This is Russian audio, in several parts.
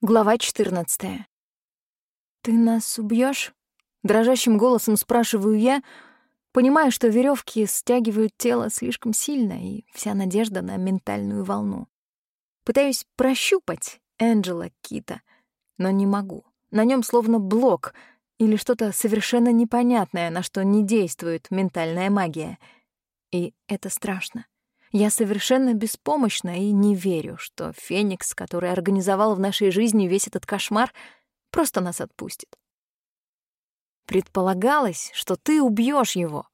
Глава 14. «Ты нас убьешь? дрожащим голосом спрашиваю я, понимая, что веревки стягивают тело слишком сильно, и вся надежда на ментальную волну. Пытаюсь прощупать Энджела Кита, но не могу. На нем словно блок или что-то совершенно непонятное, на что не действует ментальная магия. И это страшно. Я совершенно беспомощна и не верю, что Феникс, который организовал в нашей жизни весь этот кошмар, просто нас отпустит. Предполагалось, что ты убьешь его.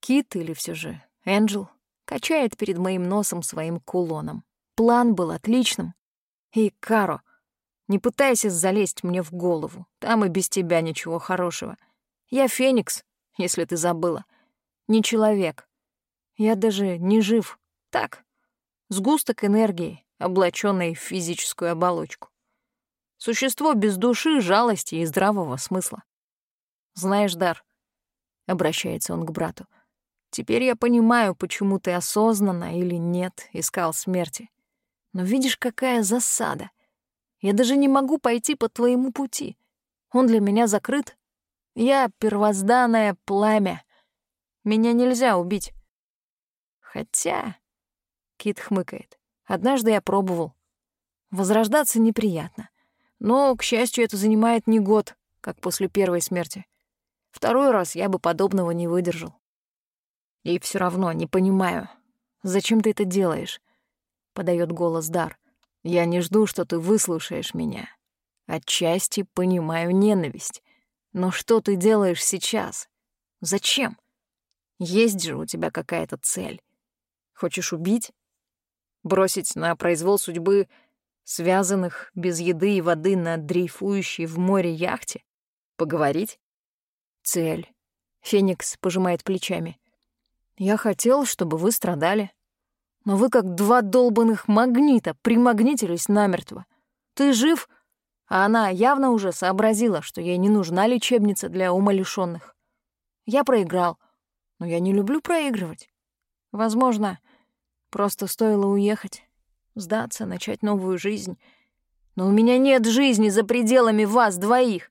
Кит или все же Энджел качает перед моим носом своим кулоном. План был отличным. И, Каро, не пытайся залезть мне в голову. Там и без тебя ничего хорошего. Я Феникс, если ты забыла. Не человек. Я даже не жив. Так, сгусток энергии, облаченный в физическую оболочку. Существо без души, жалости и здравого смысла. Знаешь, Дар, — обращается он к брату, — теперь я понимаю, почему ты осознанно или нет искал смерти. Но видишь, какая засада. Я даже не могу пойти по твоему пути. Он для меня закрыт. Я первозданное пламя. Меня нельзя убить. Хотя... Кит хмыкает. Однажды я пробовал. Возрождаться неприятно. Но, к счастью, это занимает не год, как после первой смерти. Второй раз я бы подобного не выдержал. И все равно не понимаю, зачем ты это делаешь? Подает голос Дар. Я не жду, что ты выслушаешь меня. Отчасти понимаю ненависть. Но что ты делаешь сейчас? Зачем? Есть же у тебя какая-то цель. Хочешь убить? Бросить на произвол судьбы связанных без еды и воды на дрейфующей в море яхте? Поговорить? Цель. Феникс пожимает плечами. Я хотел, чтобы вы страдали. Но вы как два долбанных магнита примагнитились намертво. Ты жив, а она явно уже сообразила, что ей не нужна лечебница для умалишённых. Я проиграл, но я не люблю проигрывать. Возможно, Просто стоило уехать, сдаться, начать новую жизнь. Но у меня нет жизни за пределами вас двоих.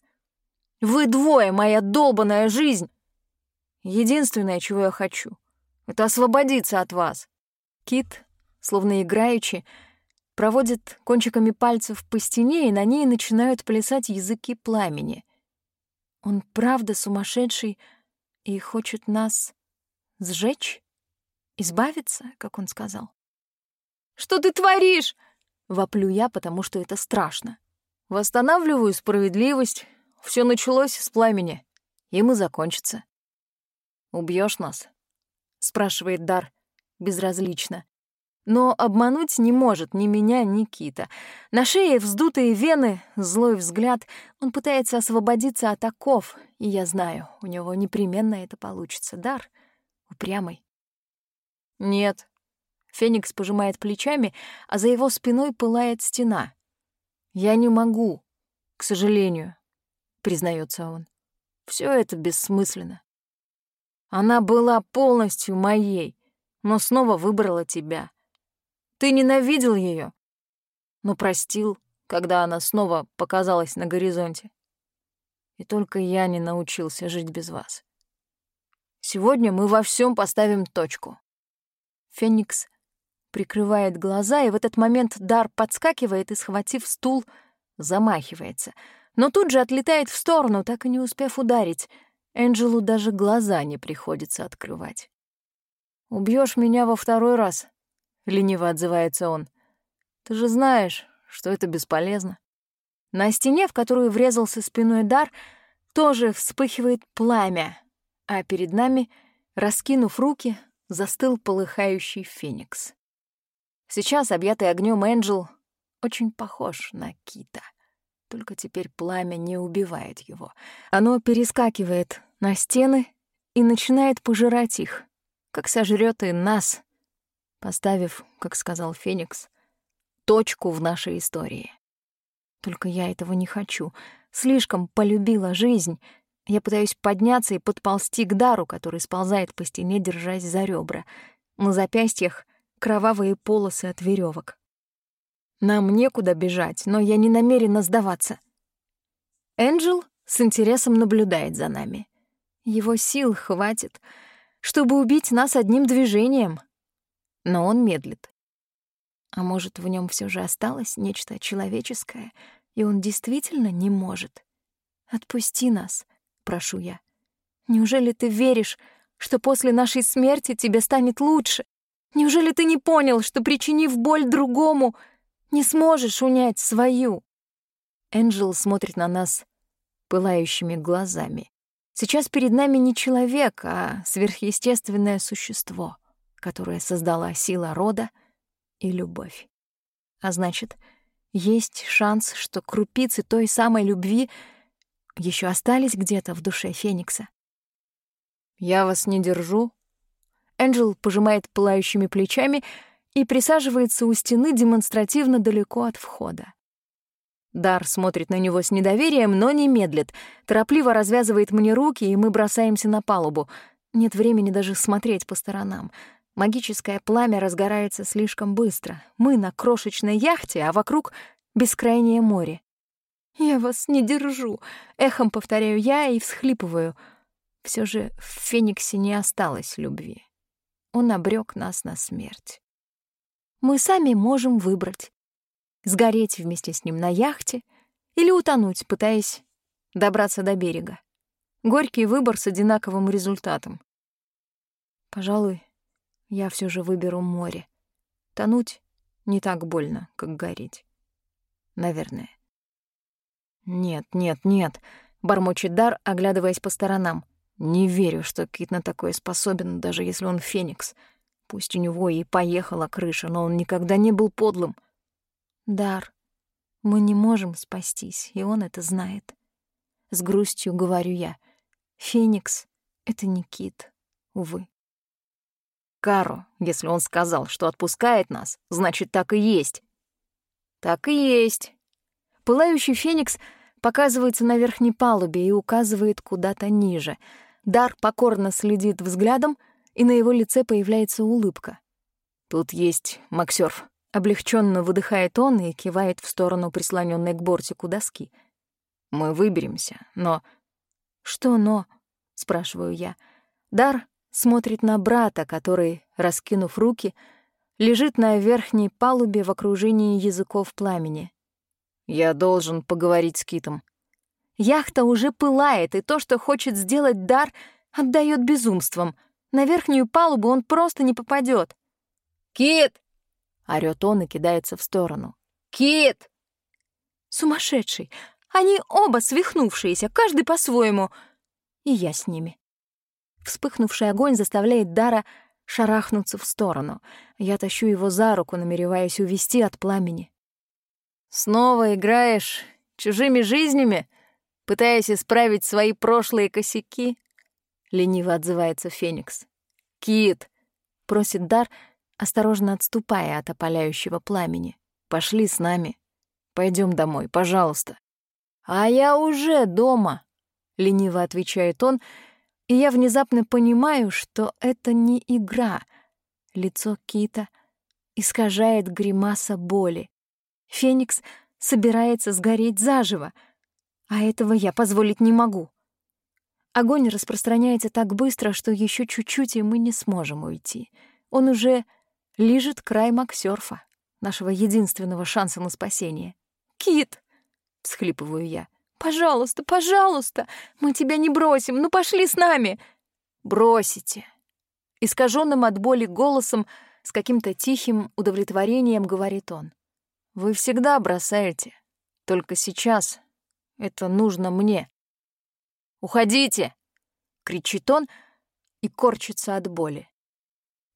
Вы двое, моя долбаная жизнь. Единственное, чего я хочу, — это освободиться от вас. Кит, словно играючи, проводит кончиками пальцев по стене, и на ней начинают плясать языки пламени. Он правда сумасшедший и хочет нас сжечь? Избавиться, как он сказал. «Что ты творишь?» — воплю я, потому что это страшно. Восстанавливаю справедливость. Все началось с пламени. И закончится. Убьешь нас?» — спрашивает Дар безразлично. Но обмануть не может ни меня, ни Кита. На шее вздутые вены, злой взгляд. Он пытается освободиться от оков, и я знаю, у него непременно это получится. Дар упрямый. «Нет». Феникс пожимает плечами, а за его спиной пылает стена. «Я не могу, к сожалению», — признается он. Все это бессмысленно. Она была полностью моей, но снова выбрала тебя. Ты ненавидел ее, но простил, когда она снова показалась на горизонте. И только я не научился жить без вас. Сегодня мы во всем поставим точку. Феникс прикрывает глаза, и в этот момент Дар подскакивает и, схватив стул, замахивается. Но тут же отлетает в сторону, так и не успев ударить. Энджелу даже глаза не приходится открывать. Убьешь меня во второй раз?» — лениво отзывается он. «Ты же знаешь, что это бесполезно». На стене, в которую врезался спиной Дар, тоже вспыхивает пламя, а перед нами, раскинув руки, застыл полыхающий феникс. Сейчас, объятый огнем Энджел, очень похож на кита. Только теперь пламя не убивает его. Оно перескакивает на стены и начинает пожирать их, как сожрет и нас, поставив, как сказал Феникс, точку в нашей истории. Только я этого не хочу. Слишком полюбила жизнь — я пытаюсь подняться и подползти к дару, который сползает по стене, держась за ребра. На запястьях кровавые полосы от веревок. Нам некуда бежать, но я не намерена сдаваться. Энджел с интересом наблюдает за нами. Его сил хватит, чтобы убить нас одним движением. Но он медлит. А может, в нем все же осталось нечто человеческое, и он действительно не может? Отпусти нас, прошу я. Неужели ты веришь, что после нашей смерти тебе станет лучше? Неужели ты не понял, что, причинив боль другому, не сможешь унять свою?» Энджел смотрит на нас пылающими глазами. Сейчас перед нами не человек, а сверхъестественное существо, которое создала сила рода и любовь. А значит, есть шанс, что крупицы той самой любви еще остались где-то в душе Феникса. «Я вас не держу». Энджел пожимает пылающими плечами и присаживается у стены демонстративно далеко от входа. Дар смотрит на него с недоверием, но не медлит. Торопливо развязывает мне руки, и мы бросаемся на палубу. Нет времени даже смотреть по сторонам. Магическое пламя разгорается слишком быстро. Мы на крошечной яхте, а вокруг — бескрайнее море. «Я вас не держу», — эхом повторяю я и всхлипываю — все же в Фениксе не осталось любви. Он обрек нас на смерть. Мы сами можем выбрать. Сгореть вместе с ним на яхте или утонуть, пытаясь добраться до берега. Горький выбор с одинаковым результатом. Пожалуй, я все же выберу море. Тонуть не так больно, как гореть. Наверное. Нет, нет, нет, бормочет Дар, оглядываясь по сторонам. Не верю, что Кит на такое способен, даже если он феникс. Пусть у него и поехала крыша, но он никогда не был подлым. Дар, мы не можем спастись, и он это знает. С грустью говорю я. Феникс — это не Кит, увы. Каро, если он сказал, что отпускает нас, значит, так и есть. Так и есть. Пылающий феникс показывается на верхней палубе и указывает куда-то ниже — Дар покорно следит взглядом, и на его лице появляется улыбка. «Тут есть Максёрф», — облегченно выдыхает он и кивает в сторону прислоненной к бортику доски. «Мы выберемся, но...» «Что «но»?» — спрашиваю я. Дар смотрит на брата, который, раскинув руки, лежит на верхней палубе в окружении языков пламени. «Я должен поговорить с Китом», Яхта уже пылает, и то, что хочет сделать дар, отдает безумством. На верхнюю палубу он просто не попадет. «Кит!» — орёт он и кидается в сторону. «Кит!» Сумасшедший! Они оба свихнувшиеся, каждый по-своему. И я с ними. Вспыхнувший огонь заставляет Дара шарахнуться в сторону. Я тащу его за руку, намереваясь увести от пламени. «Снова играешь чужими жизнями?» пытаясь исправить свои прошлые косяки?» — лениво отзывается Феникс. «Кит!» — просит Дар, осторожно отступая от опаляющего пламени. «Пошли с нами. Пойдем домой, пожалуйста». «А я уже дома!» — лениво отвечает он, и я внезапно понимаю, что это не игра. Лицо Кита искажает гримаса боли. Феникс собирается сгореть заживо — а этого я позволить не могу. Огонь распространяется так быстро, что еще чуть-чуть, и мы не сможем уйти. Он уже лежит край Максёрфа, нашего единственного шанса на спасение. «Кит!» — всхлипываю я. «Пожалуйста, пожалуйста! Мы тебя не бросим! Ну пошли с нами!» «Бросите!» Искаженным от боли голосом с каким-то тихим удовлетворением говорит он. «Вы всегда бросаете. Только сейчас это нужно мне. «Уходите!» — кричит он и корчится от боли.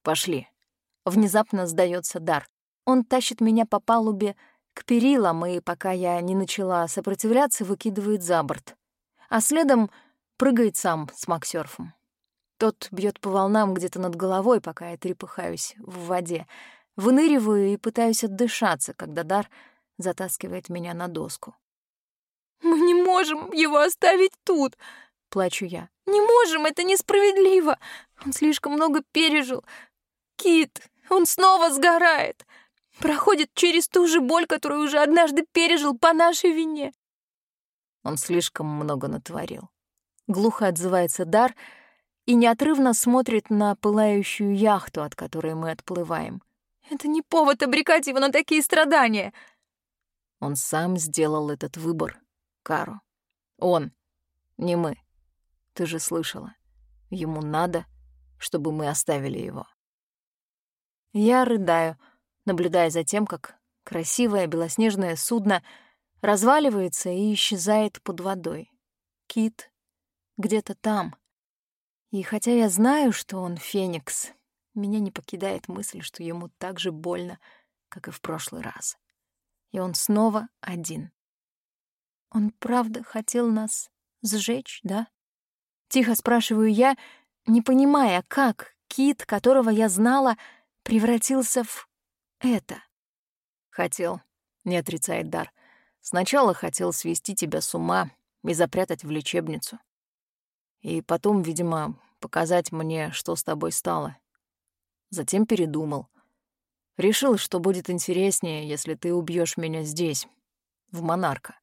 «Пошли!» — внезапно сдается дар. Он тащит меня по палубе к перилам, и пока я не начала сопротивляться, выкидывает за борт. А следом прыгает сам с максерфом. Тот бьет по волнам где-то над головой, пока я трепыхаюсь в воде. Выныриваю и пытаюсь отдышаться, когда дар затаскивает меня на доску. «Мы не можем его оставить тут!» — плачу я. «Не можем, это несправедливо! Он слишком много пережил. Кит, он снова сгорает! проходит через ту же боль, которую уже однажды пережил по нашей вине. Он слишком много натворил. Глухо отзывается Дар и неотрывно смотрит на пылающую яхту, от которой мы отплываем. Это не повод обрекать его на такие страдания. Он сам сделал этот выбор, Кару. Он, не мы. Ты же слышала. Ему надо, чтобы мы оставили его. Я рыдаю, наблюдая за тем, как красивое белоснежное судно разваливается и исчезает под водой. Кит где-то там. И хотя я знаю, что он феникс, меня не покидает мысль, что ему так же больно, как и в прошлый раз. И он снова один. Он правда хотел нас сжечь, да? Тихо спрашиваю я, не понимая, как Кит, которого я знала, превратился в это. Хотел, не отрицает Дар. Сначала хотел свести тебя с ума и запрятать в лечебницу. И потом, видимо, показать мне, что с тобой стало. Затем передумал. Решил, что будет интереснее, если ты убьешь меня здесь, в Монарка.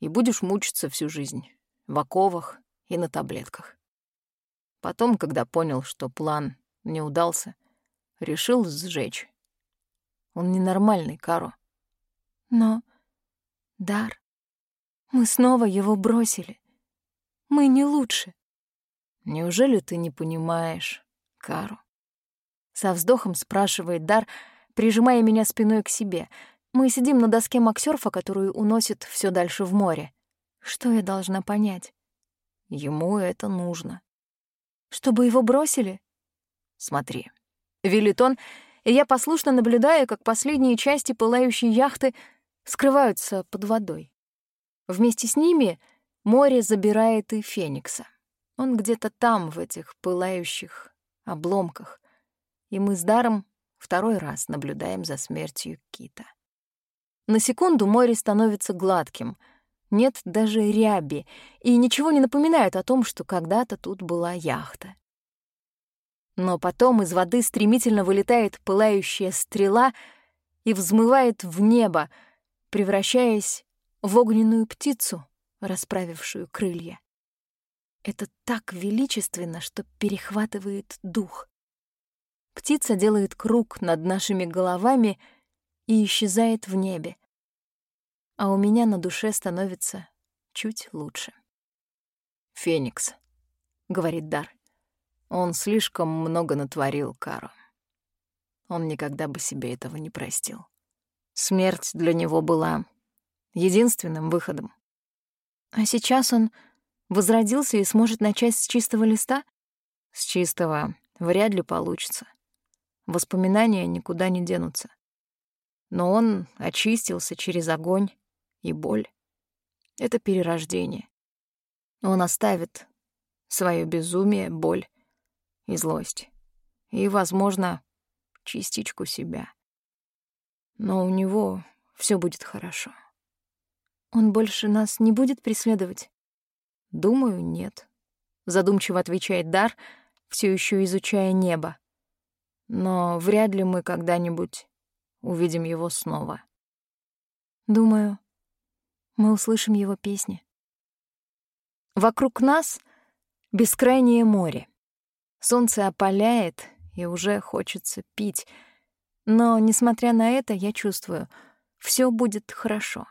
И будешь мучиться всю жизнь, в оковах и на таблетках. Потом, когда понял, что план не удался, решил сжечь. Он ненормальный, Каро. Но, Дар, мы снова его бросили. Мы не лучше. Неужели ты не понимаешь, Каро? Со вздохом спрашивает Дар, прижимая меня спиной к себе. Мы сидим на доске максерфа, которую уносит все дальше в море. Что я должна понять? Ему это нужно. Чтобы его бросили? Смотри. Велит он, и я послушно наблюдаю, как последние части пылающей яхты скрываются под водой. Вместе с ними море забирает и Феникса. Он где-то там, в этих пылающих обломках. И мы с Даром второй раз наблюдаем за смертью Кита. На секунду море становится гладким, нет даже ряби, и ничего не напоминает о том, что когда-то тут была яхта. Но потом из воды стремительно вылетает пылающая стрела и взмывает в небо, превращаясь в огненную птицу, расправившую крылья. Это так величественно, что перехватывает дух. Птица делает круг над нашими головами и исчезает в небе. А у меня на душе становится чуть лучше. «Феникс», — говорит Дар. Он слишком много натворил, Каро. Он никогда бы себе этого не простил. Смерть для него была единственным выходом. А сейчас он возродился и сможет начать с чистого листа? С чистого вряд ли получится. Воспоминания никуда не денутся. Но он очистился через огонь и боль. Это перерождение. Он оставит свое безумие, боль и злость. И, возможно, частичку себя. Но у него все будет хорошо. Он больше нас не будет преследовать? Думаю, нет. Задумчиво отвечает Дар, все еще изучая небо. Но вряд ли мы когда-нибудь увидим его снова. Думаю, мы услышим его песни. Вокруг нас бескрайнее море. Солнце опаляет, и уже хочется пить. Но, несмотря на это, я чувствую, все будет хорошо.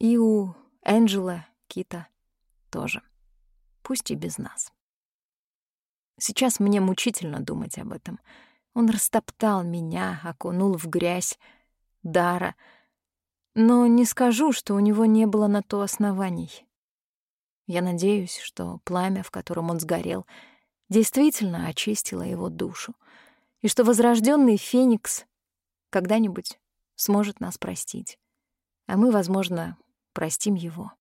И у Энджела, Кита тоже. Пусть и без нас. Сейчас мне мучительно думать об этом. Он растоптал меня, окунул в грязь Дара. Но не скажу, что у него не было на то оснований. Я надеюсь, что пламя, в котором он сгорел, действительно очистило его душу, и что возрожденный Феникс когда-нибудь сможет нас простить, а мы, возможно, простим его.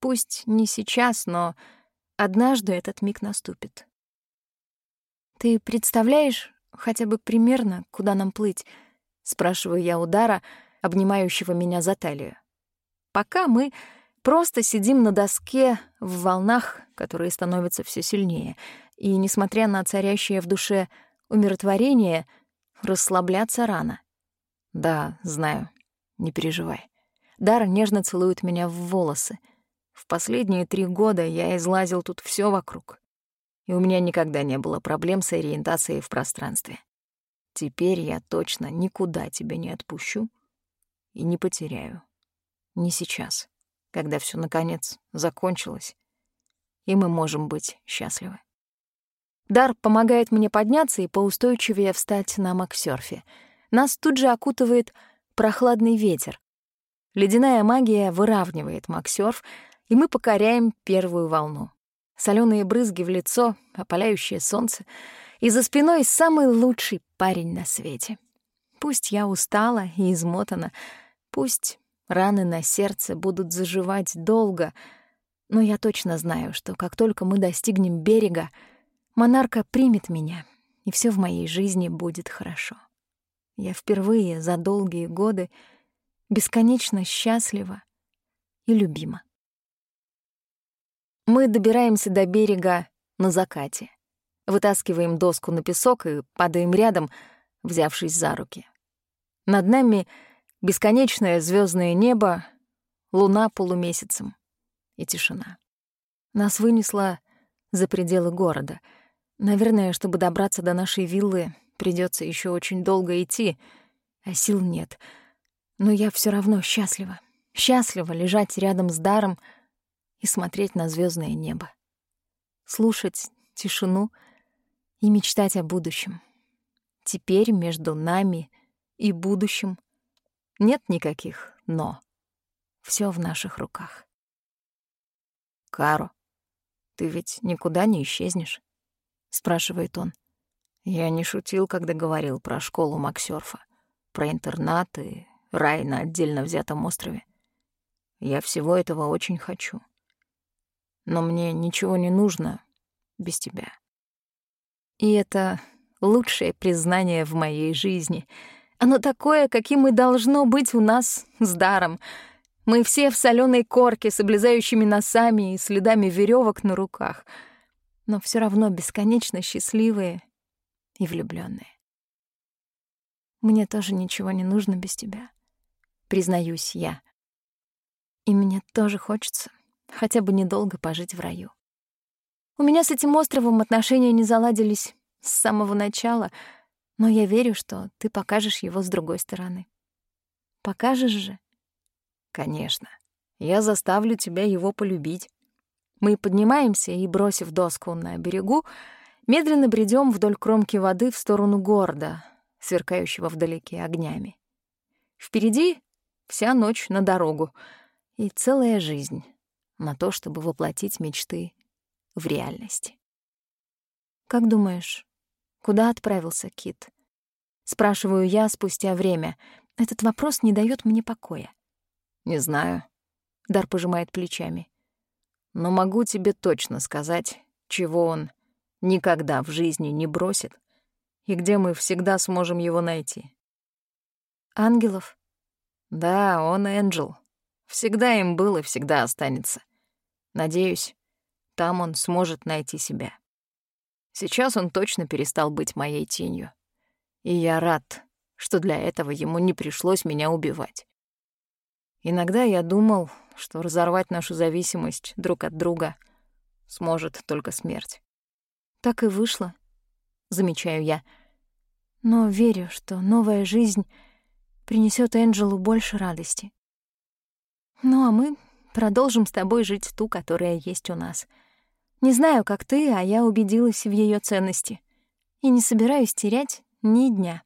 Пусть не сейчас, но однажды этот миг наступит. «Ты представляешь хотя бы примерно, куда нам плыть?» — спрашиваю я удара, обнимающего меня за талию. Пока мы просто сидим на доске в волнах, которые становятся все сильнее, и, несмотря на царящее в душе умиротворение, расслабляться рано. Да, знаю. Не переживай. Дара нежно целует меня в волосы. В последние три года я излазил тут все вокруг. И у меня никогда не было проблем с ориентацией в пространстве. Теперь я точно никуда тебя не отпущу и не потеряю. Не сейчас, когда все наконец закончилось, и мы можем быть счастливы. Дар помогает мне подняться и поустойчивее встать на максерфе. Нас тут же окутывает прохладный ветер. Ледяная магия выравнивает максерф, и мы покоряем первую волну. Соленые брызги в лицо, опаляющее солнце, и за спиной самый лучший парень на свете. Пусть я устала и измотана, пусть раны на сердце будут заживать долго, но я точно знаю, что как только мы достигнем берега, монарка примет меня, и все в моей жизни будет хорошо. Я впервые за долгие годы бесконечно счастлива и любима. Мы добираемся до берега на закате. Вытаскиваем доску на песок и падаем рядом, взявшись за руки. Над нами бесконечное звездное небо, луна полумесяцем и тишина. Нас вынесло за пределы города. Наверное, чтобы добраться до нашей виллы, придется еще очень долго идти, а сил нет. Но я все равно счастлива. Счастлива лежать рядом с даром и смотреть на звездное небо. Слушать тишину — и мечтать о будущем. Теперь между нами и будущим нет никаких «но». Все в наших руках. «Каро, ты ведь никуда не исчезнешь?» — спрашивает он. Я не шутил, когда говорил про школу Максёрфа, про интернат и рай на отдельно взятом острове. Я всего этого очень хочу. Но мне ничего не нужно без тебя. И это лучшее признание в моей жизни. Оно такое, каким и должно быть у нас с даром. Мы все в соленой корке с облезающими носами и следами веревок на руках, но все равно бесконечно счастливые и влюбленные. Мне тоже ничего не нужно без тебя, признаюсь я. И мне тоже хочется хотя бы недолго пожить в раю. У меня с этим островом отношения не заладились с самого начала, но я верю, что ты покажешь его с другой стороны. Покажешь же? Конечно. Я заставлю тебя его полюбить. Мы поднимаемся и, бросив доску на берегу, медленно бредем вдоль кромки воды в сторону города, сверкающего вдалеке огнями. Впереди вся ночь на дорогу и целая жизнь на то, чтобы воплотить мечты в реальности. «Как думаешь, куда отправился Кит?» Спрашиваю я спустя время. Этот вопрос не дает мне покоя. «Не знаю», — Дар пожимает плечами. «Но могу тебе точно сказать, чего он никогда в жизни не бросит и где мы всегда сможем его найти». «Ангелов?» «Да, он Энджел. Всегда им был и всегда останется. Надеюсь, там он сможет найти себя. Сейчас он точно перестал быть моей тенью. И я рад, что для этого ему не пришлось меня убивать. Иногда я думал, что разорвать нашу зависимость друг от друга сможет только смерть. Так и вышло, замечаю я. Но верю, что новая жизнь принесет Энджелу больше радости. Ну а мы продолжим с тобой жить ту, которая есть у нас — не знаю, как ты, а я убедилась в ее ценности. И не собираюсь терять ни дня.